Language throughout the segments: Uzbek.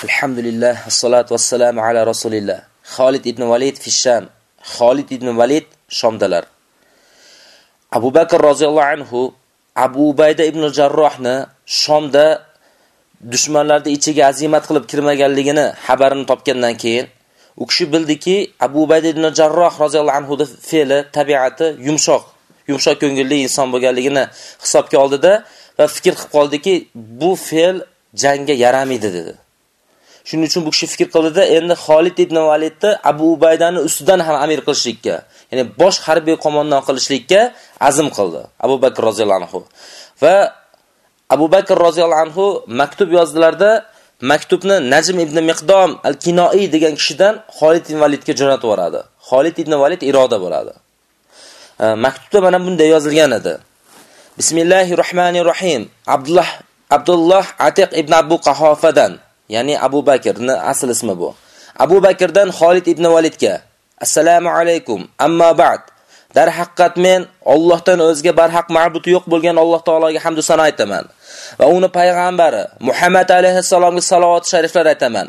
Alhamdulillah, assalatu vassalamu ala rasulillah. Xolid ibn Valid fisham. Khalid Xolid ibn Valid Shomdalar. Abu Bakr roziyallohu anhu Abu Ubayda ibn Jarrohni Shomda dushmanlarning ichiga azimat qilib kirmaganligini xabarini topgandan keyin u kishi bildiki, Abu Ubayda ibn Jarroh roziyallohu anhu da fe'li, tabiati yumshoq, yumshoq ko'ngilli inson bo'lganligini hisobga oldida va fikr qilib qoldiki, bu fe'l jangga yaramaydi dedi. Shuning uchun bu kishi fikr qildida, endi Xolid ibn Validni Abu Ubaydani ustidan ham amir qilishlikka, ya'ni bosh harbiy qo'mondon qilishlikka azm qildi Abu Bakr roziyallohu anhu. Va Abu Bakr roziyallohu anhu maktub yozdilarda, maktubni Najm ibn Miqdom al-Kinoiy degan kishidan Xolid ibn Validga jo'natib yuboradi. Xolid ibn Valid iroda bo'ladi. Maktubda mana bunday yozilgan edi. Bismillahirrohmanirrohim. Abdullah Abdullah Atiq ibn Abu Qahofadan ya'ni Abu Bakrni asl ismi bu. Abu Bakrdan Xolid ibn Validga: Assalomu alaykum. Amma ba'd. Dar haqiqat men Allohdan o'zga barhaq ma'bud yo'q bo'lgan Alloh taologa hamd va sano aytaman. Va uni payg'ambari Muhammad alayhisalomga salovat shariflar aytaman.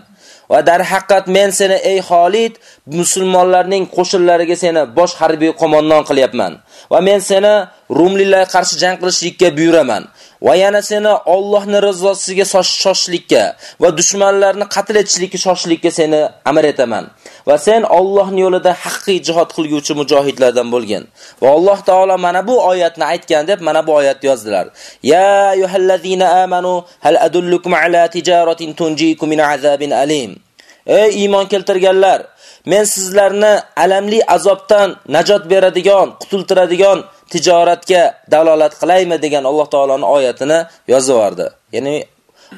Va darhaqiqat men seni ey Xolid musulmonlarning qo'shinlariga seni bosh harbiy qo'mondon qilyapman. Va men seni Rumlilarga qarshi jang qilishlikka buyuraman. va yana seni Allohning rizosiga shoshlikka va dushmanlarni qatl etishlikka shoshlikka seni amr etaman. Va sen Allohning yo'lida haqiqiy jihad qilguvchi mujohidlardan bo'lgin. Va Alloh taolo mana bu oyatni aytgan deb mana bu oyatni yozdilar. Ya ayyuhallazina amanu hal adullukum ala tijaratin tunjikum min azabin alim. Ey iymon keltirganlar, men sizlarni alamli azobdan najot beradigan, qutultiradigan tijoratga dalolat qilaymi degan Alloh taoloning oyatini yozib yubordi. Ya'ni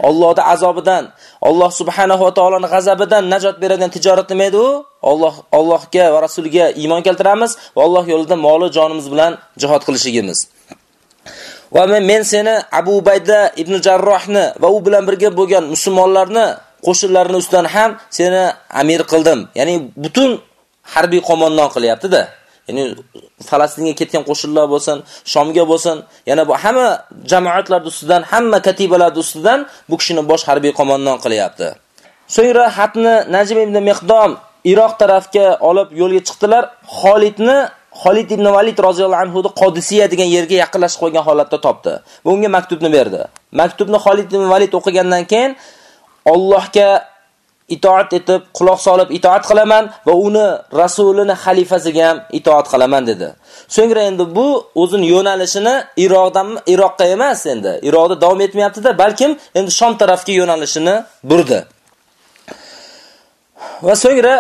Allohning azobidan, Alloh subhanahu va taoloning g'azabidan najot beradigan tijorat nima edi u? Alloh Allohga va rasuliga iymon keltiramiz va Alloh yo'lida moli jonimiz bilan jihad qilishimiz. Va men, men seni Abu Ubayda ibn Jarrohni va u bilan birga bo'lgan musulmonlarni qo'shinlarini ustidan ham seni amir qildim. Ya'ni butun harbiy qo'mondon qilyapti-da. Ya'ni Falastinga ketgan qo'shinlar bo'lsin, Shomga bo'lsin, yana bu hamma jamoatlar ustidan, hamma katibalar ustidan bu kishini bosh harbiy qo'mondon qilyapti. So'ngra xatni Najm ibn Miqdom Iroq tarafga olib yo'lga chiqdilar. Xolidni Xolid ibn Valid roziyallohu anhu Qodisiya degan yerga yaqinlashib qo'ygan holatda topdi. Va unga maktubni berdi. Maktubni Xolid ibn Valid o'qigandan keyin Allohga itoat etib, quloq solib itoat qilaman va uni rasulini xalifasiga ham itoat qilaman dedi. So'ngra endi bu o'zini yo'nalishini Iroqdan Iroqqa emas endi, Iroqda davom etmayapti-da, balkim endi Shom tarafga yo'nalishini burdi. Va so'ngra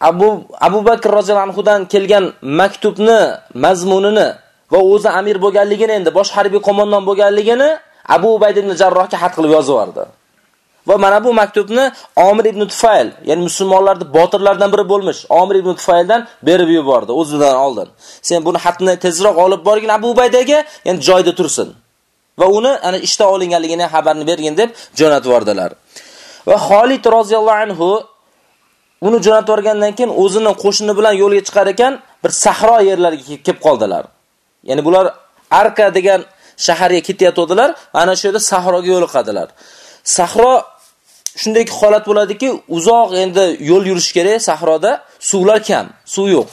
Abu Abu Bakr roziyallohu anhu dan kelgan maktubni mazmunini va o'zi amir bo'lganligini endi bosh harbiy qo'mondon bo'lganligini Abu Ubayd ibn Jarrohga xat qilib yozib yubordi. Va mana bu maktubni Omir ibn Tufayl, ya'ni musulmonlarning botirlardan biri bo'lmish Omir ibn Tufayldan berib yubordi o'zidan oldin. Sen buni xatni tezroq olib borgin Abu Ubaydaga, ya'ni joyda tursin. Va uni ana ishda olinganligini xabarni bergin deb jo'natib yubordilar. Va Xolid roziyallohu anhu uni jo'natib yuborgandan keyin o'zining qo'shini bilan yo'lga chiqar ekan, bir sahro yerlarga kelib qoldilar. Ya'ni bular Arka degan shaharga ketayotdilar, ana shu yerda sahroga yo'liqadilar. Sahro shunday holat bo'ladiki, uzoq endi yo'l yurish kerak sahroda, suvlar kam, suv yo'q.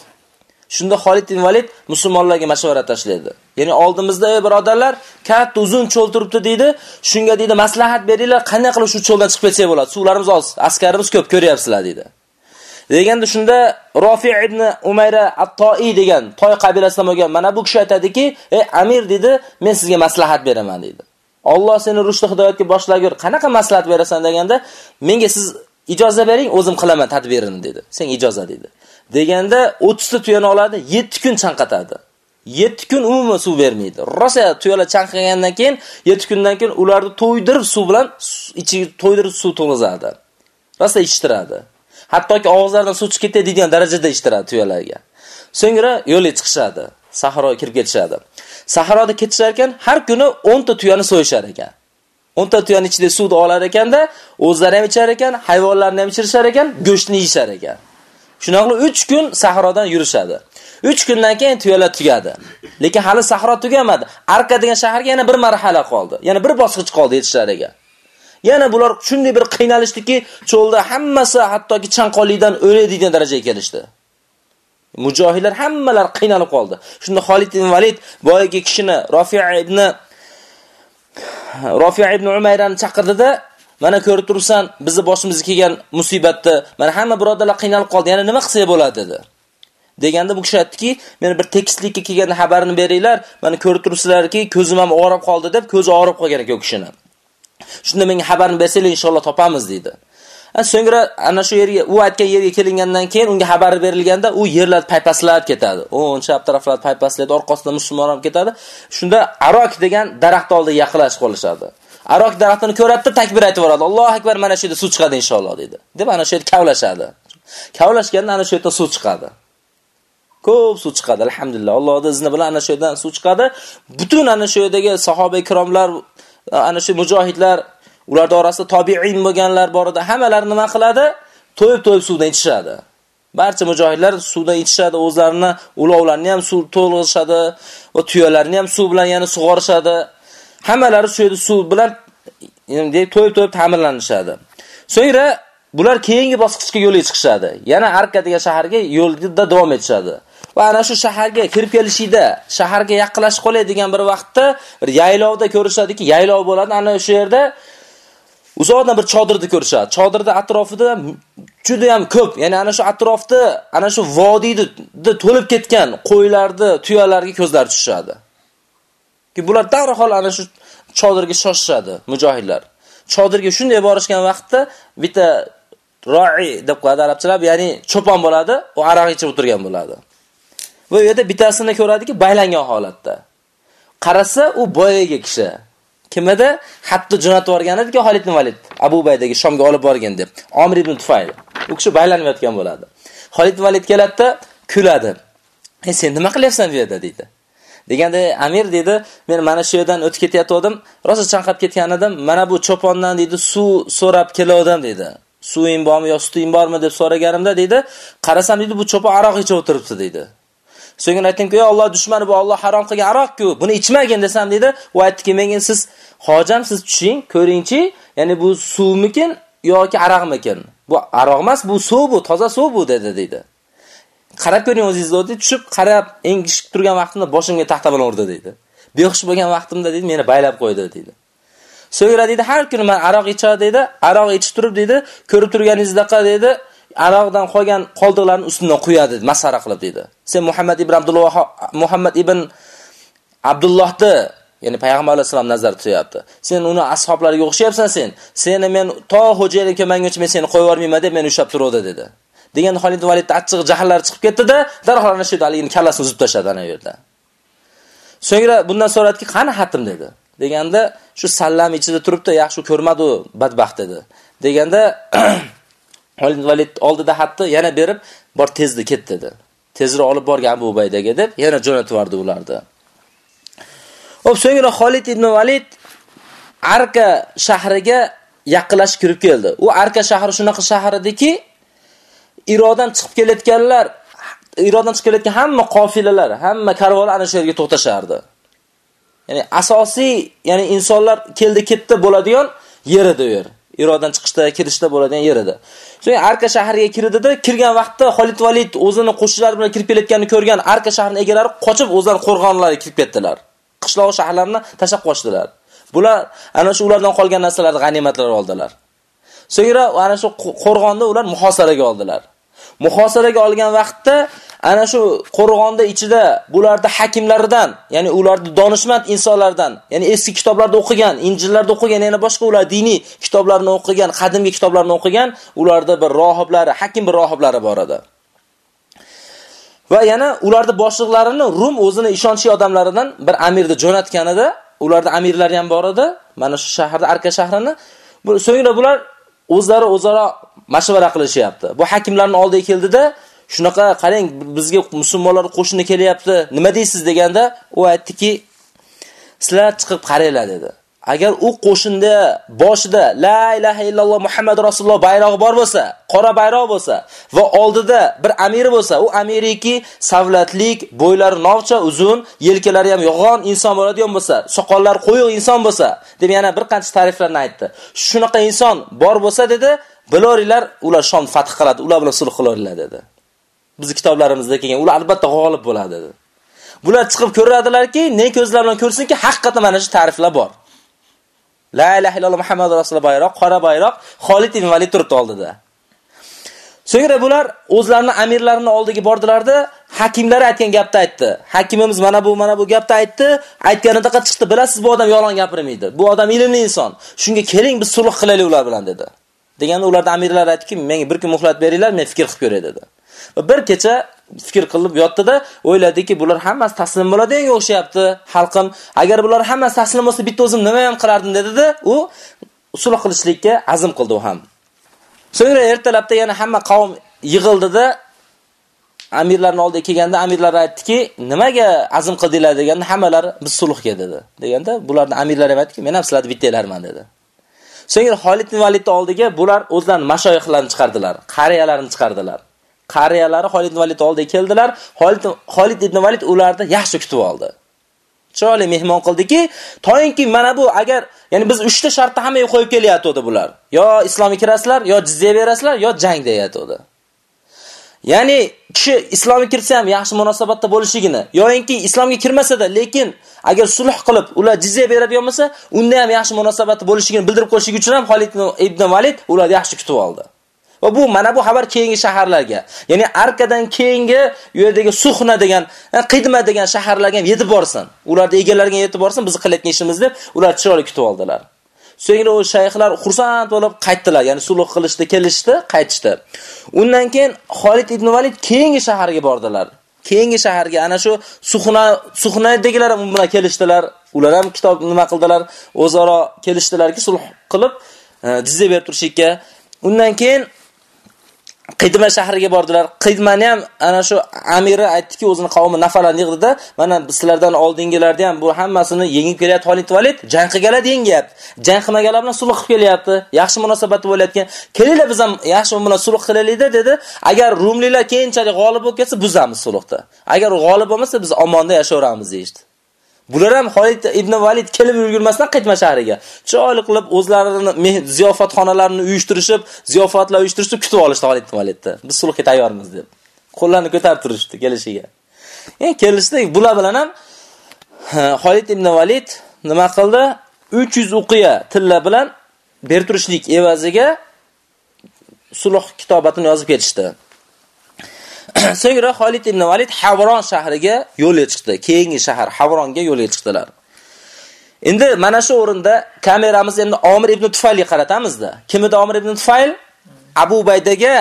Shunda Xolid ibn Valid musulmonlarga maslahat tashlaydi. Ya'ni oldimizda ey birodarlar, katta uzun cho'l turibdi deydi. Shunga deydi maslahat beringlar, qanday qilib shu cho'ldan chiqib ketsak bo'ladi? Suvlarimiz oz, askarimiz ko'p, ko'ryapsizlar deydi. Deganda shunda Rofi ibn Umayra At-To'i degan Toy qabilasidan bo'lgan mana bu kishi aytadiki, "Ey amir" dedi, "Men sizga maslahat beraman" dedi. Alloh seni rushdi hidoyatga boshlagur. Qanaqa maslahat berasan deganda, menga siz ijoza bering, o'zim qilaman tadbirini dedi. Sen ijoza dedi. Deganda 30 ta tuyani oladi, 7 kun chanqatadi. 7 kun umuman suv bermaydi. Rosa tuyalar chanqagandan keyin 7 kundan keyin ularni to'ydirib suv bilan ichiga to'ydirib suv to'g'izadi. Rosa ichtiradi. Hattoki og'izlaridan suv chiqib ketadi degan darajada ichtiradi tuyalarga. So'ngra yo'lga chiqishadi. Sahroga kirib ketishadi. Sahroda ketishar ekan, har kuni 10 ta tuyani so'yishar ekan. 10 ta tuyani ichida suvni olar ekanda, o'zlari ham ichar ekan, hayvonlarni ham ichirishar ekan, go'shtni yeyishar ekan. Shunaqa 3 kun sahrodan yurishadi. 3 kundan keyin tuyalar tugadi. Lekin hali sahro tugamadi. Arka degan shaharga yana bir marhala qoldi. Yana bir bosqich qoldi yetishlariga. Yana bular shunday bir qiynalishdiki, cho'lda hammasi hattoki chanqonlikdan degan darajaga kelishdi. Mujohidlar hammalar qiynalib qoldi. Shunda Xolid ibn Valid boyagi kishini Rafi' ibn Rafi' ibn Umayrani chaqirdida, mana ko'rib turibsan, bizni boshimizga kelgan musibatni, mana hamma birodarlar qiynalib qoldi. Yana nima qilsak bo'ladi dedi. Deganda bu kishi aytdiki, meni bir tekislikka kelgan xabarini beringlar, mana ko'rib turibsizlarki, ko'zim ham og'rib qoldi deb, ko'zi og'rib qolgan ekan u kishini. Shunda menga xabarni bersanglar, inshaalloh topamiz dedi. So'ngra ana shu yerga u aytgan yerga kelingandan keyin unga xabar berilganda u yerlar paypaslab ketadi. O'ncha o'ncha taraflar paypaslaydi, orqasidan musulmon ham ketadi. Shunda Arok degan daraxt oldiga yaqinlashib qolishadi. Arok daraxtini ko'radi, takbir aytib yuboradi. Allohu akbar, mana shu yerda suv chiqadi inshaalloh dedi. Deb ana shu yerda kavlashadi. Kavlashganda ana shu yerda suv chiqadi. Ko'p suv chiqadi, alhamdulillah. Allohning izni bilan ana shu yerdan suv chiqadi. Butun ana shu yerdagi sahoba ikromlar, ana shu mujohidlar Ular orasida tobiin bo'lganlar bor edi. Hammalar nima qiladi? To'yib-to'yib suvdan ichishadi. Barcha mujohidlar suvdan ichishadi, o'zlarini ulovlarni ham suv to'lg'ishadi va tuyalarni ham suv bilan yana sug'orishadi. Hammalari shu yerda suv bilan deb to'yib-to'yib ta'minlanishadi. So'ngra bular keyingi bosqichga yo'lga chiqishadi. Yana Arka degan shaharga yo'lda davom etishadi. Va ana shu shaharga kirib kelishida, shaharga yaqinlashib qoladigan bir vaqtda bir yaylovda ko'rishadiki, yaylov bo'ladi. Ana o'sha yerda uzoqdan bir chodirni ko'rishadi. Chodirda atrofida juda ham ko'p, ya'ni ana shu atrofda, ana shu vodiyni to'lib ketgan qo'ylarni, tuyalarga ko'zlari tushadi. Ki bular darhol ana shu chodirga shoshishadi mujohidlar. Chodirga shunday borishgan vaqtda bitta ro'i deb qo'yadi arabchalar, ya'ni cho'pon bo'ladi, u aroq ichib o'tirgan bo'ladi. Va u yerda bittasini ko'radiki, baylangan holatda. Qarasa, u boyaga kishi. Kim edi? Hatto jo'natib yuborgan ediki Xolid ibn Valid Abu Baydaga Shomga olib borgan deb. Omir ibn Tufayl. U kishi baylanib yotgan bo'ladi. Xolid ibn Valid keladi, kuladi. "Ey sen nima qilyapsan bu yerda?" deydi. Deganda Amir dedi, men mana shu yerdan o'tib ketayotgandim, rosa chanqab ketgan edim. Mana bu cho'pondan dedi, suv so'rab kelgandim dedi. Suving bormi yo suting bormi deb so'raganimda dedi, qarasam dedi, bu cho'pon aroq ichib o'tiribdi dedi. So'ngra aytdimki, "Ey Alloh dushmani bu Alloh harom qilgan aroq-ku, buni ichmagin" desam dedi. U aytdiki, "Menga siz hojam siz tushing, ko'ringchi, ya'ni bu suvmikin yoki aroqmikin? Bu aroq emas, bu suv bu, toza suv bu" dedi dedi. Qarab ko'ring o'zingiz dedi, tushib qarab engishib turgan vaqtimda boshimga taxta bilan urdi dedi. Behush bo'lgan vaqtimda dedi, meni baylab qo'ydi dedi. So'ngra dedi, har kuni men aroq ichadi dedi, aroq ichib turib dedi, ko'rib turganingizdaqa dedi, aroqdan qolgan qoldiqlarni ustidan quyadi, masara qilib dedi. Sen Muhammad ibn Abdulloh Muhammad ibn Abdullohni ya'ni payg'ambar alayhisalom nazar tutyapti. Sen uni ashablariga o'xshayapsan sen. Seni men to xo'jaylik kelmaguncha men seni qo'yib yubormayman deb meni ushlab turdi dedi. Degan Xolid Valid achchiq jahllari chiqib ketdi-da, darhol ana shu daligini kallasini uzib tashladi ana yerda. So'ngra bundan so'radiki, "Qani xatim?" dedi. Deganda shu sallam ichida turibdi, yaxshi ko'rmadi u badbaxt dedi. Deganda Valid oldida hatto yana berib, bor tezdi ket dedi. Tezroq olib borgan Abu Ubaydaga deb yana jo'natib ularni. Hop, so'ngra Xolid ibn Valid Arka shahriga yaqinlashib kirib keldi. U Arka shahri shunaqa shahar ediki, Irodan chiqib kelayotganlar, Irodan chiqib kelayotgan hamma qofilalar, hamma karvonlar ana shu yerga to'xtashardi. Ya'ni asosiy, ya'ni insonlar keldi ketdi bo'ladigan yer edi u yer. Irodan chiqishda, kirishda bo'ladigan yer edi. So'ng Arka shahriga kirdida, kirgan vaqtda Xolid Valid o'zini qo'shinlari bilan kirib kelayotganini ko'rgan Arka shahrining egalari qochib o'zlari qo'rg'onlariga kirib ketdilar. Qishloq shaharlarni tashab qochdilar. Bular ana shu ulardan qolgan narsalarni g'animatlar oldilar. So'ngra ana shu qo'rg'onda ular muhosaraga oldilar. Muhosaraga olgan vaqtda ana shu qo'rg'onda ichida bularda hakimlaridan, ya'ni ularni donishmand insonlardan, ya'ni eski kitoblarda o'qigan, Injillarda o'qigan, yana boshqa ular diniy kitoblarni o'qigan, qadimgi kitoblarni o'qigan, ularda bir rohiblari, hakim bir rohiblari bor edi. Va yana ularni boshliqlarini Rum o'zini ishonchli odamlaridan bir amirni jo'natganida, ularda amirlari ham bor edi, mana shu shaharda Arka shahrini. So'ngra bular o'zlari o'zaro mashvara qilishyapti. Bu hakimlarning oldiga keldida, shunaqa qarang, bizga musulmonlar qo'shini kelyapti, nima deysiz deganda, u aytdiki, sizlar chiqib qaranglar dedi. agar u qo'shinda boshida la ilaha illalloh Muhammad rasululloh bayrog'i bor bo'lsa, qora bayroq bo'lsa va oldida bir amiri bo'lsa, u amiriki savlatlik, bo'ylari novcha, uzun, yelkalari ham yog'on inson bo'ladigan bo'lsa, soqollari qo'yiq inson bo'lsa, deb yana bir qancha ta'riflarni aytdi. Shunaqa inson bor bo'lsa dedi, bilaveringlar ular Shom fath qiladi, ular bilan sulh qilaveringlar dedi. Biz kitoblarimizda kelgan, ular albatta g'olib bo'ladi dedi. Bular chiqib ko'radilarki, ne ko'zlar bilan ko'rsinki, haqiqatda mana shu ta'riflar bor. La ilaha illalloh Muhammad rasululloh bayroq, qora bayroq Xolid ibn Valid turibdi oldida. So'ngra bular o'zlarini amirlarini oldiga bordilarda, hakimlar aytgan gapni aytdi. Hakimimiz mana bu, mana bu gapni aytdi. Aytganida chiqdi, bilasiz bu odam yolg'on gapirmaydi. Bu odam ilmli inson. Shunga keling biz sulh qilaylik ular bilan dedi. Deganda ularda amirlar aytdiki, menga bir kun muhlat beringlar, men fikr qilib ko'ray dedi. Va bir kecha fikr qilib yotdi-da, o'yladiki, bular hammasi taslim bo'ladigan o'xshayapti. Xalqim, agar bular hammasi taslim bo'lsa, bitta o'zim nima ham qilardim dedi-da, u sulh qilishlikka azm qildi u ham. So'ngra ertalabda yana hamma qavm yig'ildi-da, amirlarning oldiga kelganda amirlar aytdiki, nimaga azm qildinglar deganda hammalari biz sulhga dedi. Deganda bularning amirlari ham aytdiki, men ham sizlarni bittalarman dedi. So'ngra Xolid ibn Validning oldiga bular o'zlarining mashoyixlarini chiqardilar, qariyalarini chiqardilar. Qariyalari Xolid ibn Valid oldiga keldilar. Xolid Xolid ibn Valid ularni yaxshi kutib oldi. Chiroyli mehmon qildiki, toyinki mana bu agar, ya'ni biz 3 ta shartni hammaga qo'yib kelyapti bular. Yo islomga kirasizlar, yo jizya berasizlar, yo jang deyapti. Ya'ni kishi islomga kirsa ham yaxshi munosabatda bo'lishligini, yo'inki islomga kirmasa-da, lekin agar sulh qilib ular jizya beradigan bo'lsa, unda ham yaxshi munosabatda bo'lishligini bildirib qo'yishlik uchun ham Xolid ibn Valid ularni yaxshi kutib oldi. Va bu mana bu xabar keyingi shaharlarga, ya'ni Arkadan keyingi u yerdagi Suxna degan, e, Qidma degan shaharlarga ham yetib borsin. Ularda egalariga yetib borsin, biz qilayotgan ishimiz deb ular chiroyli kutib oldilar. So'ngra u shayxlar xursand bo'lib qaytdilar, ya'ni sulh qilishdi, kelishdi, qaytishdi. Undan keyin Xolid ibn Valid keyingi shaharga bordilar. Keyingi shaharga ana shu Suxna Suxnadagilar ham bilan kelishdilar. Ular ham kitob nima qildilar? O'zaro kelishdilarki, sulh qilib e, jizya berib turishga. Undan keyin Qidma shahriga bordilar. Qidmani ham ana shu amiri aytdiki, o'zini qavmi nafarlarni yig'dida, mana sizlardan oldingilarda ham bu hammasini yengib kelyapti Xolid Valid, jang qilganlar yengyapti. Jang qilmaganlar bilan sulh qilib kelyapti. Yaxshi munosabat bo'layotgan. Kelinglar biz ham yaxshi bilan sulh qilaylik-da dedi. Agar rumliklar keyinchalik g'olib bo'lib ketsa, buzamiz sulhni. Agar g'olib bo'lmasa, biz omonda yashayveramiz deydi. Bular ham Xolid ibn Valid kelib ulgurmasdan qaytma shahriga. Chiroyli qilib o'zlarini ziyofatxonalarini uyushtirishib, ziyofatlar uyushtirishib kutib olishdi Xolid ibn Validni. Biz sulhga tayyormiz deb. Qo'llarini ko'tarib turishdi kelishiga. Endi kelishdi, bular bilan ham Xolid ibn Valid nima qildi? 300 uqiya tilla bilan berturishlik evaziga sulh kitobatini yozib ketishdi. So'ngra Xolid ibn Valid Havron shahriga yo'lga chiqdi. Keyingi shahar Havronga yo'lga chiqdilar. Endi mana shu o'rinda kameramizni endi Omir ibn Tufaylga qaratamizda. Kim edi Omir ibn Tufayl? Abu Baydaga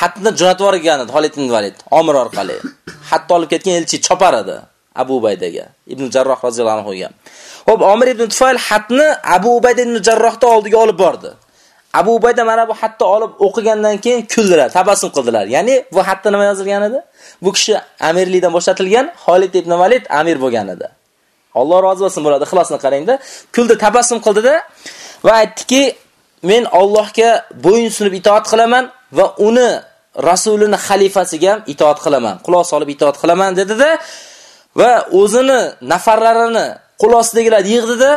xatni jo'natib yuborgan edi Xolid ibn Valid Omir orqali. Xatni olib ketgan elchi chopar edi Abu Baydaga, Ibn Jarroh roziyallohu anhu. Xo'p, Omir ibn Tufayl xatni Abu Bayda ibn Jarrohdan oldiga olib bordi. Abu Ubayda mana bu xatni olib o'qigandan keyin kuldilar, tabassum qildilar. Ya'ni bu xatda nima yozilgan edi? Bu kishi amirlikdan bo'shatilgan Xolid ibn Valid amir bo'lgan edi. Alloh rozi bo'lsin bo'ladi, ixlosini qarangda. Kuldi, tabassum qildida va aytdiki, men Allohga bo'yin sunib itoat qilaman va uni rasulini xalifasiga ham itoat qilaman. Quloq solib itoat qilaman dedi-da va o'zini nafarlarini quloqsidagilar yig'dida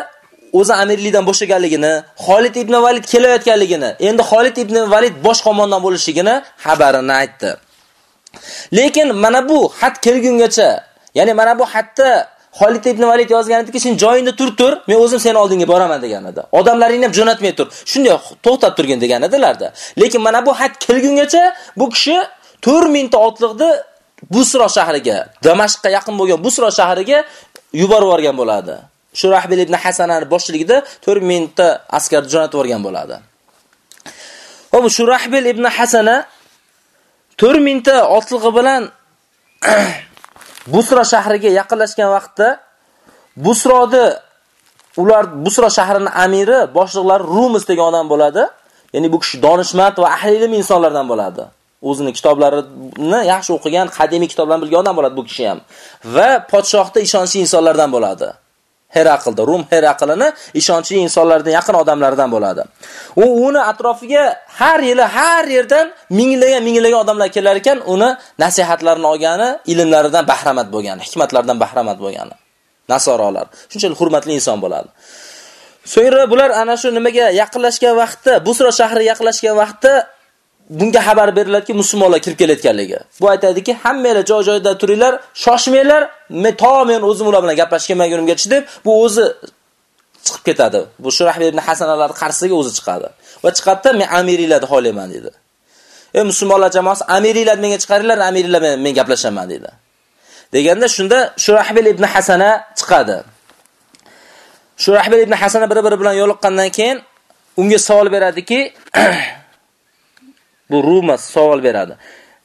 o'zi amirlikdan bo'shaganligini, Xolid ibn Valid kelayotganligini, endi Xolid ibn Valid bosh qo'mondan bo'lishligini xabarini aytdi. Lekin mana bu xat kelgungacha, ya'ni mana bu xatda Xolid ibn Valid yozgan ediki, "Sen joyingda tur tur, men o'zim seni oldinga boraman" degan edi. Odamlaringni ham jo'natmay tur. Shunday to'xtab turgan degan edilarda. Lekin mana bu xat kelgungacha bu kishi 4000 ta otliqni Busro shahriga, Damashqqa yaqin bo'lgan Busro shahriga yuborib yuborgan bo'ladi. Shurahbil ibn Hasanani boshchiligida 4000 ta askar jo'natib yuborgan bo'ladi. Hop Shurahbil ibn Hasana 4000 ta otlig'i bilan Busra shahriga yaqinlashgan vaqtda Busroni ular Busra shahrining amiri, boshliqlari Rumus degan odam bo'ladi. Ya'ni bu kishi donishmand va ahli ilm insonlardan bo'ladi. o'zini kitoblarini yaxshi o'qigan, qadimiy kitoblarni bilgan odam bo'ladi bu kishi ham. Va podshohda ishonchli insonlardan bo'ladi. Heraklda, Rum Heraklini ishonchli insonlardan yaqin odamlardan bo'ladi. U uni atrofiga har yili har yerdan minglagan minglagan odamlar kelar ekan, uni nasihatlarini olgani, ilmlaridan bahramand bo'lgani, hikmatlardan bahramand bo'lgani. Nasorolar. Shunchalik hurmatli inson bo'ladi. So'ngra bular ana shu nimaga yaqinlashgan vaqtda, Busro shahriga yaqinlashgan vaqtda bunga xabar beriladiki, musulmonlar kirib kelayotganligi. Bu aytadiki, hammanglar joy-joyida turinglar, shoshmanglar, men to men o'zim ular bilan gaplashib kelmagunimgacha deb, bu o'zi chiqib ketadi. Bu Shurahbil ibn Hasanalar qarshisiga o'zi chiqadi. Va chiqadida men amiriylarni xohlayman dedi. Ey musulmonlar jamoasi, amiriylar menga chiqaringlar, amiriylar men, men gaplashaman dedi. Deganda shunda Shurahbil ibn Hasana chiqadi. Shurahbil ibn Hasana bir-biri bilan yo'liqqandan keyin unga savol beradiki, bu Ruma savol beradi.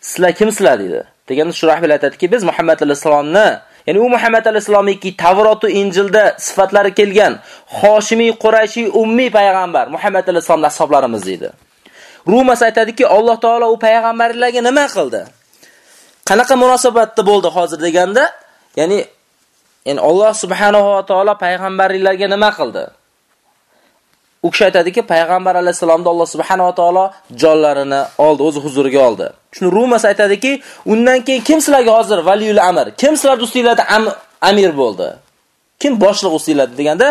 Sizlar kimsizlar dedi. Deganda Shurahbil aytadiki, biz Muhammad alayhisalomni, ya'ni u Muhammad alayhisolamiki Tavrot va Injilda sifatlari kelgan Hoshimiy Qurayshi ummiy payg'ambar Muhammad alayhisalomning hisoblarimiz dedi. Rumas aytadiki, Alloh taolo u payg'ambarlarga nima qildi? Qanaqa munosabatda bo'ldi hozir deganda, ya'ni ya'ni Alloh subhanahu va taolo payg'ambarlarga nima qildi? U kishi aytadiki, payg'ambar alayhisalomda Alloh subhanahu va taolo jonlarini oldi, o'zi huzuriga oldi. Shuni Rumas aytadiki, undan keyin kim sizlarga hozir valiyul amr, kim sizlar ustinglarda amir bo'ldi? Kim boshliq ustinglarda deganda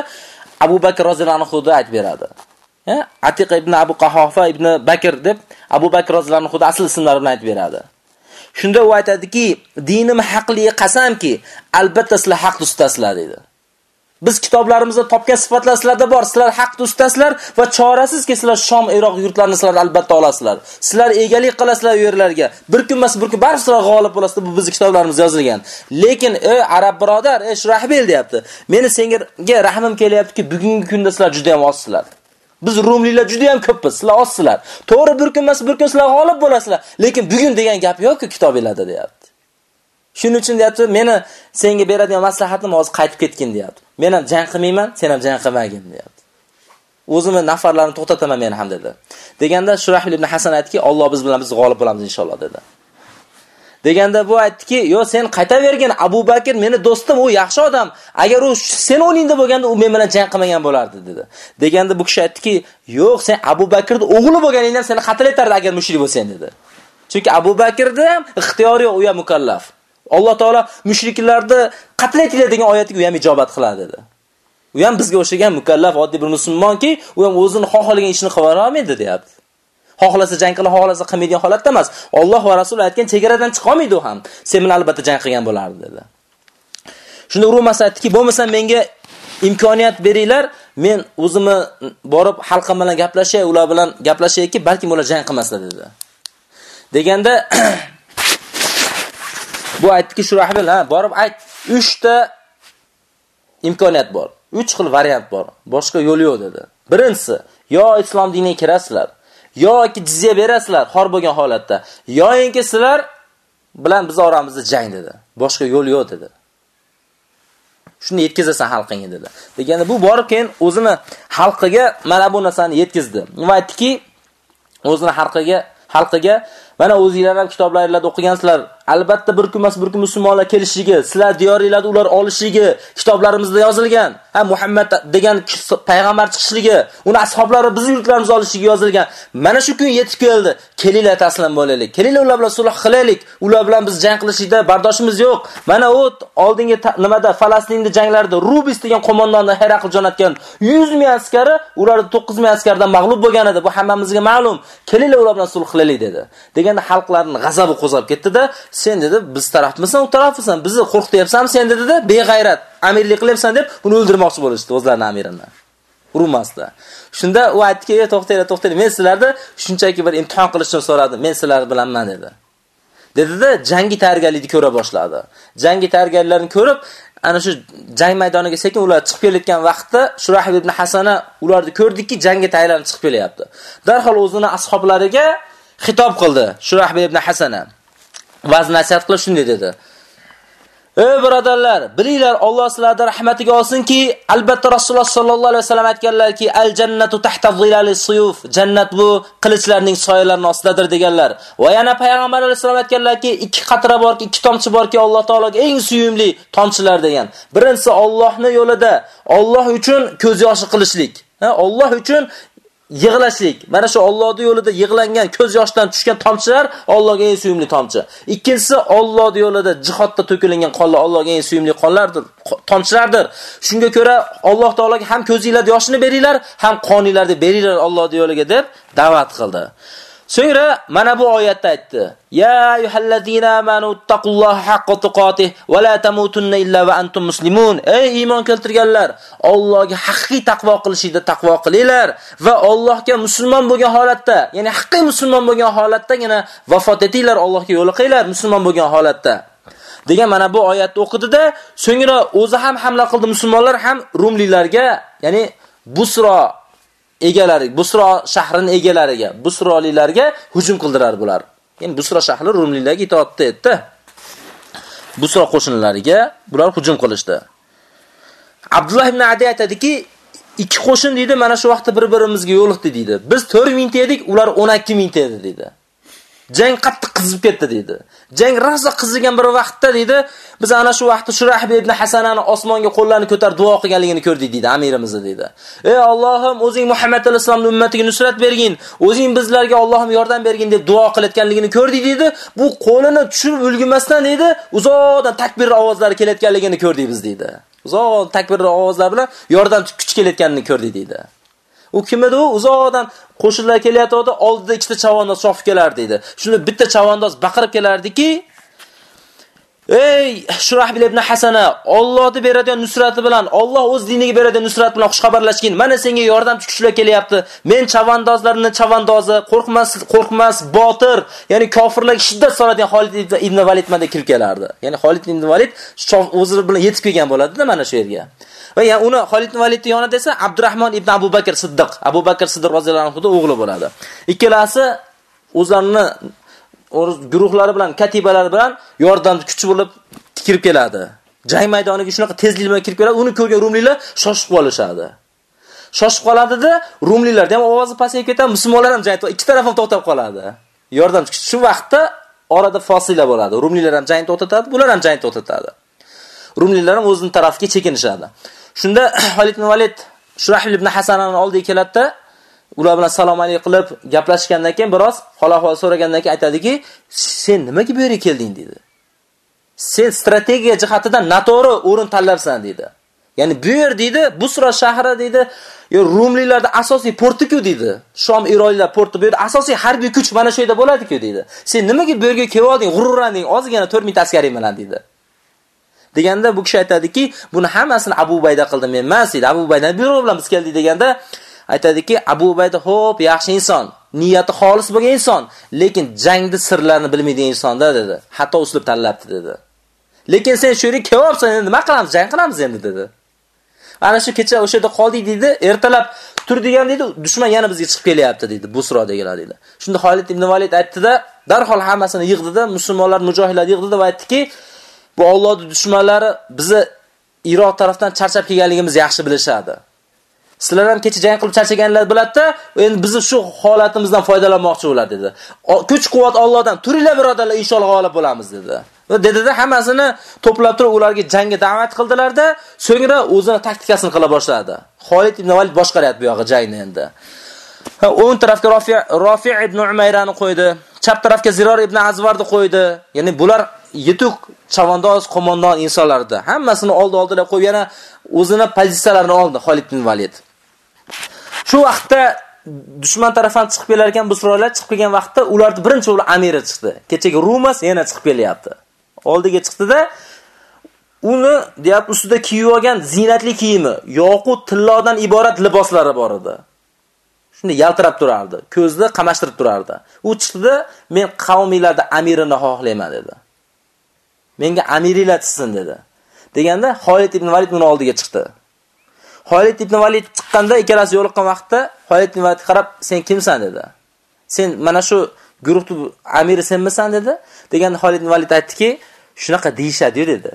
Abu Bakr roziyallohu anhu aytib beradi. Atiq ibn Abu Qahofa ibn Bakr deb Abu Bakr roziyallohu anhu asl ismlari bilan aytib beradi. Shunda u aytadiki, dinim haqli qasamki, albatta sizlar haq ustasizlar dedi. Biz kitoblarimizda topgan sifatlar sizlarda bor. Sizlar haq ustasizlar va chorasizki sizlar Shom, Iroq yurtlarini sizlar albatta olasizlar. Sizlar egalik qilasizlar u yerlarga. Bir kun emas, bir kun barcha sizlar g'olib bo'lasizlar. Bu bizning kitoblarimizda yozilgan. Lekin ey arab birodar, ey Shurahbil deyapti. Meni senga rahmim kelyaptiki, bugungi kunda sizlar juda ham ozsizlar. Biz Rumliklar juda ham ko'pmiz, sizlar ozsizlar. To'g'ri bir kun emas, bir kun sizlar g'olib bo'lasizlar. Lekin bugun degan gap yo'q-ku kitoblarda deyapti. Shuning uchun deyapti, meni senga beradigan maslahatim hozir qaytib ketgin deyapti. Men ham jang qilmayman, sen ham jang qilmagin deyapti. O'zimni nafarlarni to'xtataman men ham dedi. Deganda Shurahil ibn Hasan aytdiki, Alloh biz bilan biz g'olib bo'lamiz inshaalloh dedi. Deganda bu aytdiki, "Yo sen qaytavergin, Abu Bakr meni do'stim, u yaxshi odam. Agar u sen o'rningda bo'lganda, u men bilan jang qilmagan bo'lardi" dedi. Deganda bu kishi aytdiki, "Yo'q, sen Abu Bakrning o'g'li bo'lganingdan seni qatl etardi agar mushrik bo'lsang" dedi. Chunki Abu Bakrda ham ixtiyoriy u ham mukallaf. Alloh taolo mushriklarni qatl etinglar degan oyatiga u ham ijobat qiladi dedi. U ham bizga o'xshagan mukallaf oddiy bir musulmonki, u ham o'zini xohlagan ishini qila olmaydi, deyapti. Xohlasa jang qila, xohlasa qilmaydigan holatda emas. Alloh va Rasul aytgan chegaradan chiqa olmaydi u ham. Sen bilan albatta jang qilgan bo'lardi dedi. Shunda Rumas aytdiki, "Bo'lmasa menga imkoniyat beringlar, men o'zimni borib xalqim bilan gaplashay, ular bilan gaplashayki, balki ular jang qilmasa" dedi. Deganda Bu aytdiki Shurahbil, ha, borib ayt, 3 ta imkoniyat bor. 3 xil variant bor. Boshqa yo'l yo'q dedi. Birinchisi, yo islom diniga kirasizlar, yoki jizya berasizlar xor bo'lgan holatda, yoki sizlar bilan biz oramizda jang dedi. Boshqa yo'l yo'q dedi. Shuni yetkazasan xalqingga dedi. Deganda bu borib keyin o'zini xalqiga mana bu narsani yetkazdi. Va aytdiki, o'zini xalqiga xalqiga mana o'zingizlar ham kitoblaringizda o'qigansizlar, albatta bir kun emas bir kun musulmonlar kelishligi, sizlar diyoringlarni ular olishligi kitoblarimizda yozilgan. Ha Muhammad degan payg'ambar chiqishligi, uni ashablari biz yurtlarimiz olishligi yozilgan. Mana shu kun yetib keldi. Kelinglar taslim bo'laylik. Kelinglar ular bilan sulh qilaylik. Ular bilan biz jang qilishda bardoshimiz yo'q. Mana u oldingi nimada Falastinda janglarda Rubis degan qo'mondonni Herakl jo'natgan 100 ming askari, ularni 9 ming askardan mag'lub bo'lgan edi. Bu hammamizga ma'lum. Kelinglar ular bilan sulh qilaylik dedi. Deganda xalqlarning g'azabi qo'zg'ab ketdi-da, sen dedi, biz tarafmisan, u tarafmisan, bizni qo'rqityapsanmi sen dedida beg'ayrat, amirlik qilyapsan deb uni o'ldirmoqchi bo'lishdi o'zlarining amirini. Urmasdi. Shunda u aytdiki, "To'xtanglar, to'xtanglar, men sizlarni shunchaki bir imtihon qilishni so'radim. Men sizlar bilanman" dedi. dedida jangi tayyorgarlikni ko'ra boshladi. Jangi tayyorgarliklarni ko'rib, ana shu jang maydoniga sekin ular chiqib kelayotgan vaqtda Shurahib ibn Hasana ularni ko'rdiki jangga tayyorlanib chiqib kelyapti. Darhol o'zini ashablariga xitob qildi Shurahib ibn Hasana. Vaz nasihat qilib shunday dedi. Ey birodarlar, bilinglar, Alloh sizlarga rahmatiga olsinki, albatta Rasululloh sallallohu alayhi vasallam aytganlarki, al jannatu tahta zilalis suyuf. Jannat bu qilichlarning soyalarining ostidadir deganlar. Va yana payg'ambar alayhisolam aytganlarki, ikki qatra borki, ikki tomchi borki, Alloh taologa eng suyumli tomchilar degan. Birinchisi Allohning yo'lida, Alloh uchun ko'z yoshi qilishlik. Alloh uchun yig'lashlik. Mana shu Allohning yo'lida yig'langan ko'z yoshdan tushgan tomchilar Allohga eng suyumli tomchi. Ikkinchisi Allohning yo'lida jihodda to'kilgan qonlar Allohga eng suyumli qonlardir, tomchilardir. Shunga ko'ra Alloh taolaga ham ko'zingizlarda yoshini beringlar, ham qoningizlarda beringlar Allohning yo'liga deb da'vat qildi. So'ngra mana bu oyatda aytdi: "Ya ayyuhallazina amanu taqulloha haqqa tuqatih va la tamutunna illa va antum muslimun." Ey iymon keltirganlar, Allohga haqiqiy taqvo qilishingda taqvo qilinglar va Allohga musulmon bo'lgan holatda, ya'ni haqiqiy musulmon bo'lgan holatdagina vafot etinglar, Allohga yo'liqinglar musulmon bo'lgan holatda. degan mana bu oyatni o'qidida, so'ngra o'zi ham hamla qildi musulmonlar ham rumliklarga, ya'ni Busro egalari, Busro shahrining egalariga, Busrolilarga hujum qildirar bular. Ya'ni Busro shahri Rumlilarga itoatda etdi. Busro qo'shinlariga bular hujum qilishdi. Abdullah ibn Adi aytadiki, ikki qo'shin deydi, mana shu vaqtda bir-birimizga yo'liqdi deydi. Biz 4000 ta edik, ular 12000 ta edi deydi. Jang qattiq qizib ketdi dedi. Jang rosa qizigan bir vaqtda dedi, biz ana shu vaqtda Shurahb ibn Hasanani osmonga qo'llarini ko'tarib duo qilganligini ko'rdik dedi amirimizni dedi. Ey Allohim, o'zing Muhammad alayhisolamning ummatiga nusrat bergin, o'zing bizlarga Allohim yordam bergin deb duo qilayotganligini ko'rdik dedi. Bu qo'lini tushirib ulgimasdan dedi, uzoqdan takbir ovozlari kelayotganligini ko'rdik biz dedi. Uzoq takbir ovozlari bilan yordam kuch kelayotganini ko'rdik dedi. U kim edi u? Uzoqdan qo'shinlar kelyapti, oldida ikkita chavandoz chopib kelardi dedi. Shunda bitta chavandoz baqirib kelardiki, Ey Shurahbil ibn Hasana, Allohni beradigan nusrati bilan, Alloh o'z diniga beradigan nusrat bilan xushxabarlashgin. Mana senga yordamchi kuchlar kelyapti. Men chavandozlarni chavandozi, qo'rqmas, qo'rqmas, botir, ya'ni kofirlarga shiddat soladigan Xolid ibn Valid kirib kelardi. Ya'ni Xolid ibn Valid o'zi bilan yetib kelgan bo'ladi-da mana shu yerga. Va ya uni Xolid ibn Validning yonida esa Abdurrahmon ibn Abu Bakr Siddiq, Abu Bakr Siddiq roziyallohu anhu o'g'li bo'ladi. Ikkalasi o'zlarini guruhlari bilan, katibalari bilan yordam kuchi bo'lib kirib keladi. Jang maydoniga shunaqa tezlik bilan kirib keladi, uni ko'rgan rumliklar shoshib qolishadi. Shoshib qoladida, rumliklar ham ovozi pasayib ketadi, musulmonlar ham jang ikki taraf ham to'xtab qoladi. Yordam shu vaqtda orada fosila bo'ladi. Rumliklar ham jang to'xtatadi, bular ham jang to'xtatadi. Rumliklar ham o'zining tarafiga chekinishadi. Shunda Valid ibn Valid Shurahil ibn Hasanani oldiga keladi ular bilan salom alayk qilib gaplashgandan keyin biroz hol ahvol so'ragandan keyin aytadiki, "Sen nimaga bu yerga kelding?" dedi. "Sen strategiya jihatidan noto'g'ri o'rin tanlabsan" dedi. Ya'ni bu yer dedi, Busra shahri dedi, Rumliklarda asosiy porti-ku dedi. Shom Iroylar porti bu yer asosiy harbiy kuch mana shu yerda bo'ladi-ku dedi. Sen nimaga bu yerga kelding? g'ururlanding? Ozgina 4000 askaring bilan dedi. Deganda bu kishi aytadiki, buni hammasini Abu Bayda qildim men emas deydi. Abu Bayda buyruq bilan biz keldik deganda aytadiki, Abu Bayda xo'p, yaxshi inson, niyati xolis bo'lgan inson, lekin jangni sirlarini bilmaydigan insonda dedi. Hatto uslub tanlabdi dedi. Lekin sen shu yerga kelyapsan, endi nima qilamiz? Jang qilamiz endi dedi. Ana shu kecha o'sha yerda qoldik dedi, ertalab tur degan dedi, dushman yana bizga chiqib kelyapti dedi, Busro deganlar dedi. Shunda Xolid ibn Valid aytdi-da, darhol hammasini yig'dida, musulmonlar, mujohidlar yig'dida va aytdiki, bu Allohning dushmanlari bizni Iroq tarafdan charchab kelganligimizni yaxshi bilishadi. Sizlar ham kecha jang qilib charchaganlar biladi-da, endi biz shu holatimizdan foydalanmoqchi bo'ladi dedi. Kuch-quvvat Allohdan, turinglar birodarlar, inshaalloh g'olib bo'lamiz dedi. Va dedida hammasini to'plab turib ularga jangga da'vat qildilarda, so'ngra o'zini taktikasini qila boshladi. Xolid ibn Valid boshqaryapti bu yog'i jangni endi. o'ng tarafga Rafi' Rafi' ibn Umayrani qo'ydi, chap tarafga Ziror ibn Azvarni qo'ydi. Ya'ni bular yetuk chavandoz qo'mondon insonlarda Hammasini oldi-oldilab qo'yib yana o'zini pozitsiyalarini oldi Xolid ibn Valid. Shu vaqtda dushman tarafdan chiqib kelar ekan Busrolar chiqib kelgan vaqtda ularni birinchi o'g'li Amira chiqdi. Kechagi Rumas yana chiqib kelyapti. Oldiga chiqdi-da uni deyapti ustida kiyib olgan zinatli kiyimi, yoqut tillodan iborat liboslari bor edi. Shunda yaltirab turardi, ko'zni qamashtirib turardi. U chiqdi, men qavmiylarda amirini xohlayman dedi. Menga amiriylar tushsin dedi. Deganda Xolid ibn Valid uni oldiga chiqdi. Xolid ibn Valid chiqqanda ikkalasi yo'liqqan vaqtda Xolid ibn Valid qarab, "Sen kimsan?" dedi. "Sen mana shu guruhning amiri senmisan?" dedi. Deganda Xolid ibn Valid aytdiki, "Shunaqa deyishadi" dedi.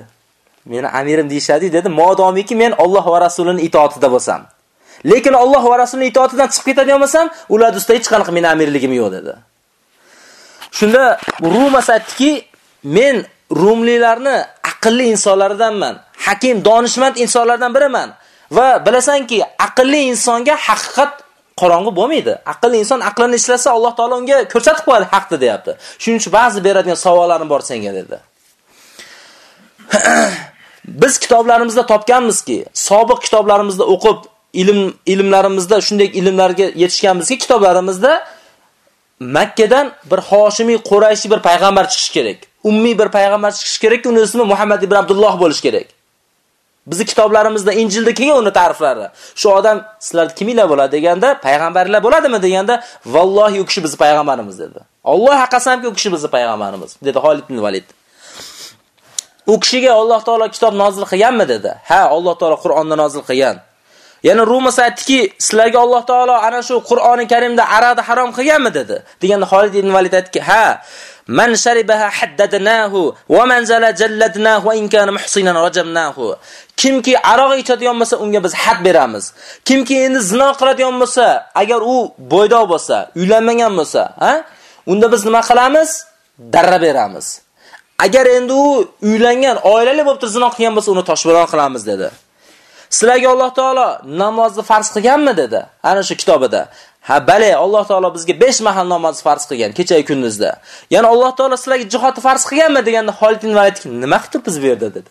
Meni amirim deyshadi dedi, modomiki men Alloh va rasulining itoatida bo'lsam. Lekin Alloh va rasulining itoatidan chiqib ketadigan bo'lsam, ular ustida hech qanaqa meni amirligim yo'q dedi. Shunda Rumas aytdiki, men Rumlilarni aqlli insonlardanman, hakim, donishmand insonlardan biriman va bilasanki, aqlli insonga haqiqat qorong'i bo'lmaydi. Aqlli inson aqlini ishlasa, Alloh taolo unga ko'rsatib qo'yadi haqni deyapti. Shuning uchun ba'zi beradigan savollarim bor senga dedi. Biz kitoblarimizda topganmizki, sobiq kitoblarimizda o'qib, ilm ilmlarimizda shunday ilmlarga yetishganmizki, kitoblarimizda Makkadan bir Hoshimiy Qurayshi bir payg'ambar chiqish kerak. Ummiy bir payg'ambar chiqish kerak, uning ismi Muhammad ibn Abdulloh bo'lish kerak. Bizi kitoblarimizda Injilda kelgan uni ta'riflari. Shu odam sizlar kiminglar bo'ladi deganda, payg'ambarlar bo'ladimi deganda, vallohi u kishi bizning payg'ambarimiz dedi. Alloh qasamki u kishi bizning payg'ambarimiz dedi Xolid ibn Valid. U kishiga Alloh taolo kitob nozil qilganmi dedi. Ha, Alloh taolo Qur'onni nozil qilgan. Yana Rumus aytdiki, sizlarga Alloh taolo ana shu Qur'oni Karimda arada harom qilganmi dedi. Deganda Xolid ibn Valid aytdiki, ha, man sharibaha haddadnahu va man zala jalladnahu va in kana muhsinan rajamnahu. Kimki aroq ichadigan bo'lsa, unga biz had beramiz. Kimki endi zino qiladigan bo'lsa, agar u bo'ydoq bo'lsa, uylanmagan bo'lsa, ha? Unda biz nima qilamiz? Darra beramiz. Agar endi u uylangan, oilali bo'lib turib zino qilgan bo'lsa, uni toshbo'ron qilamiz dedi. Sizlarga Alloh taolo namozni farz qilganmi dedi. Ana shu kitobida. Ha, bale, Alloh taolo bizga 5 mahal namoz farz qilgan kecha kunduzda. Ya'ni Alloh taolo sizlarga jihodni farz qilganmi deganda Xolid ibn Valid nima qilib turibsiz bu yerda dedi.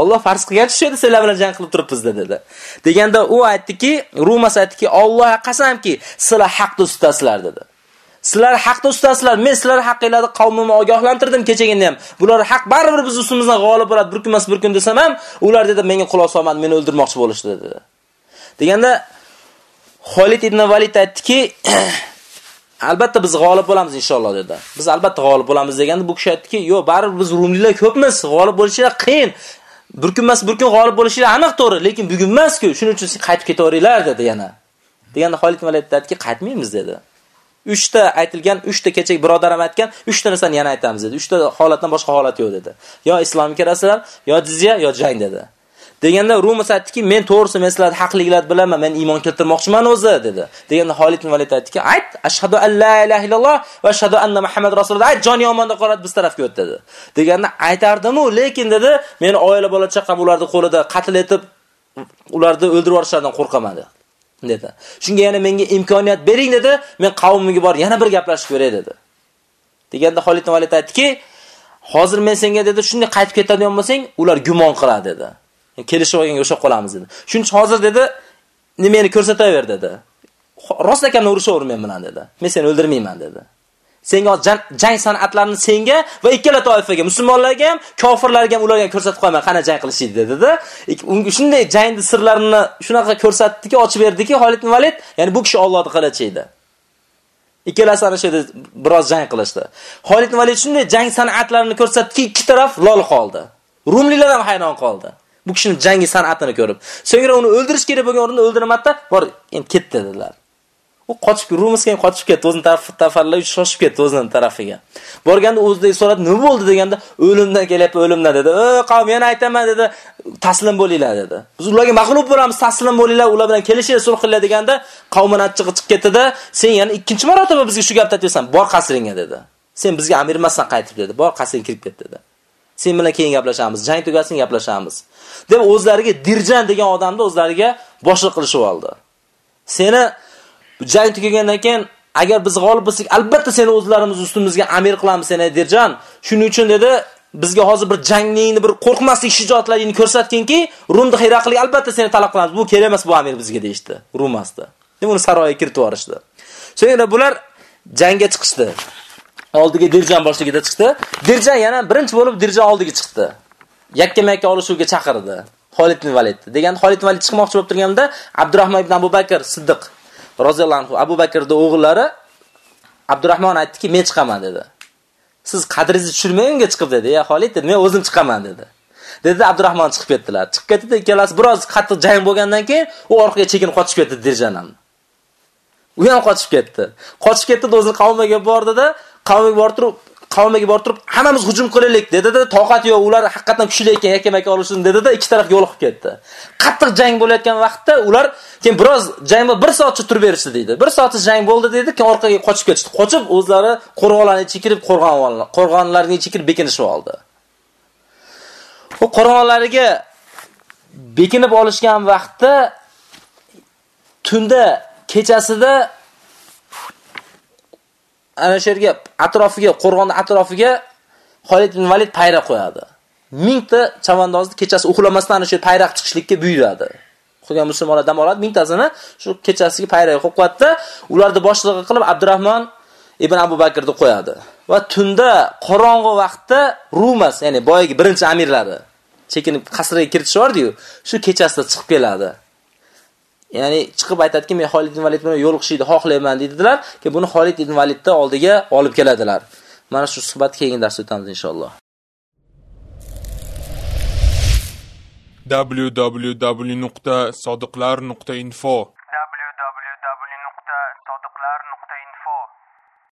Alloh farz qilgan shu yerda sizlar bilan jang qilib turibmiz dedi. Deganda u aytdiki, Rumas aytdiki, Allohga qasamki, sizlar haqni ustasizlar dedi. Sizlar haqda ustasizlar. Men sizlar haqingizda qavmimni ogohlantirdim kechagina ham. Bular haq baribir biz ustimizdan g'olib bo'ladi. Bir kun emas bir kun desam ham, ular dedi menga quloq solmadi, meni o'ldirmoqchi bo'lishdi dedi. Deganda Xolid ibn Valid aytdiki, albatta biz g'olib bo'lamiz inshaalloh dedi. Biz albatta g'olib bo'lamiz deganda bu kishi aytdiki, "Yo'q, baribir biz rumliklar ko'pmiz, g'olib bo'lishlar qiyin. Bir kun emas bir kun g'olib bo'lishlar aniq to'g'ri, lekin bugun emas-ku. Shuning uchun siz qaytib ketaveringlar" dedi yana. Deganda Xolid ibn Valid aytdiki, "Qaytmaymiz" dedi. 3 ta aytilgan, 3 ta kechak birodarim aytgan, 3 ta narsani yana aytamiz dedi. 3 ta holatdan boshqa holat yo'q dedi. Yo islomga kirasizlar, yo jizya, yo jang dedi. Deganda Rumus aytdiki, men to'g'risi men sizlarni haqliklaringizni bilaman, men iymon keltirmoqchiman o'zi dedi. Deganda Xolid ibn Valid aytdiki, ayt, ashhadu an la ilaha illalloh va ashhadu anna Muhammad rasululloh. Ayt, joni yomonda qoladi biz tarafga o't dedi. Deganda aytardim-u, lekin dedi, meni oila bola chaqam ularni qo'lida qatl etib, ularni o'ldirib yuborishlardan qo'rqaman dedi. Dedi. Shunga yana menga imkoniyat bering dedi, men qavmimga bor yana bir gaplashib ko'ray dedi. Deganda Xolid Valid aytdiki, hozir men senga dedi, shunday qaytib ketadigan bo'lsang, ular gumon qiladi dedi. Kelishib olganga o'sha qolamiz dedi. Shuning uchun hozir dedi, meni ko'rsataver dedi. Rost ekanini urushaver men bilan dedi. Men seni o'ldirmayman dedi. Senga jang san'atlarini senga va ikkala toifaga, musulmonlarga ham, kofirlarga ham ularga ko'rsatib qo'yaman, qana jang qilishingni dedi. Unga shunday jangni sirlarini shunaqa ko'rsatdiki, ochib berdiki, Xolid ibn Valid, ya'ni bu kishi Allohning qilichi edi. Ikkalasi ana shu yerda biroz jang qilishdi. Xolid ibn Valid shunday jang san'atlarini ko'rsatdiki, ikki taraf lol qoldi. Rumliklar ham hayron qoldi. Bu kishining jangi san'atini ko'rib. So'ngra uni o'ldirish kerak bo'lgan o'rinda o'ldirmadi, bor, endi ketdi dedilar. U qochib, rumsga ham qochib ketdi, o'zining tafallab shoshib ketdi o'zining tarafiga. Borganda o'zida so'radi, "Nima bo'ldi?" deganda, "O'limdan kelyapti, o'limdan" dedi. "Ey qavm, yana aytaman" dedi. "Taslim bo'linglar" dedi. "Biz ularga mag'lub bo'lamiz, taslim bo'linglar, ular bilan kelishinglar sulh qilinglar" deganda, qavmini achchig'i chiqib ketdida "Sen yana ikkinchi marotaba bizga shu gapni aytyapsan, bor qasringga" dedi. "Sen bizga amir emassan, qaytib" dedi. "Bor qasringga kirib ket" dedi. "Sen bilan keyin gaplashamiz, jang tugasin gaplashamiz." deb o'zlariga Dirjan degan odamni o'zlariga boshliq qilishib oldi. Seni jang tugagandan keyin agar biz g'olib bo'lsak, albatta seni o'zlarimiz ustimizga amir qilamiz seni Derjan. Shuning uchun dedi, bizga hozir bir jangningni bir qo'rqmaslik shijoatlaringni ko'rsatginki, Rumda Hiraqli albatta seni talab qilamiz. Bu kerak emas bu amir bizga deydi. Rumasda. Deb uni saroyga kiritib yuborishdi. So'ngra bular jangga chiqishdi. Oldiga Dirjon boshligida chiqdi. Dirjon yana birinchi bo'lib Dirjon oldiga chiqdi. Yakka-makka olishuvga chaqirdi. Xolid ibn Valid. Degan Xolid ibn Valid chiqmoqchi bo'lib turganimda Abdurrahmon ibn Abu Bakr Siddiq roziyallohu anhu Abu Bakrning o'g'illari Abdurrahmon aytdiki, "Men chiqaman" dedi. Siz qadringizni tushirmang unga chiqib dedi. "Ya Xolid" dedi, "Men o'zim chiqaman" dedi. Dedi Abdurrahmon chiqib ketdilar. Chiqib ketdi, ikkalasi biroz qattiq jang bo'lgandan keyin u orqaga chekinib qochib ketdi Dirjanam. U ham qochib ketdi. Qochib ketdi, o'zini qavmiga bordi-da, qavmiga borib turib qavmiga borib turib, hammamiz hujum qilaylik dedi-da, toqat yo'q, ular haqiqatan kuchli ekan, yakka-makka olishsin dedi-da, ikki taraf yo'liqib ketdi. Qattiq jang bo'layotgan vaqtda ular keyin biroz jangda 1 soatcha turib berishdi dedi. 1 soatcha jang bo'ldi dedi, keyin orqaga qochib ketishdi. Qochib o'zlari qo'rg'onlarni ichiga kirib, qo'rg'on qo'rg'onlarning ichiga kirib bekinishib oldi. U qo'rg'onlariga bekinib olishgan vaqtda tunda kechasida ana shu yerga atrofiga, qo'rg'onning atrofiga Xolid ibn Valid payra qo'yadi. Mingta chavandozni kechasi uxlamasdan ana shu payraq chiqishlikka buyuradi. Qolgan musulmonlar dam oladi, mingtasini shu kechasiga payraq qo'yib qo'yadi. Ularni boshlig'i qilib Abdurrahmon ibn Abu Bakrni qo'yadi. Va tunda qorong'i vaqtda Rumas, ya'ni boyagi birinchi amirlari chekinib qasrga kiritishardi-yu, shu kechasida chiqib keladi. Ya'ni chiqib aytadiki, men Xolid ibn Valid bilan yo'liqishni xohlayman dedilar, ki buni Xolid ibn Validni oldiga olib keladilar. Mana shu suhbat keyingi darsda o'tamiz inshaalloh. www.sodiqlar.info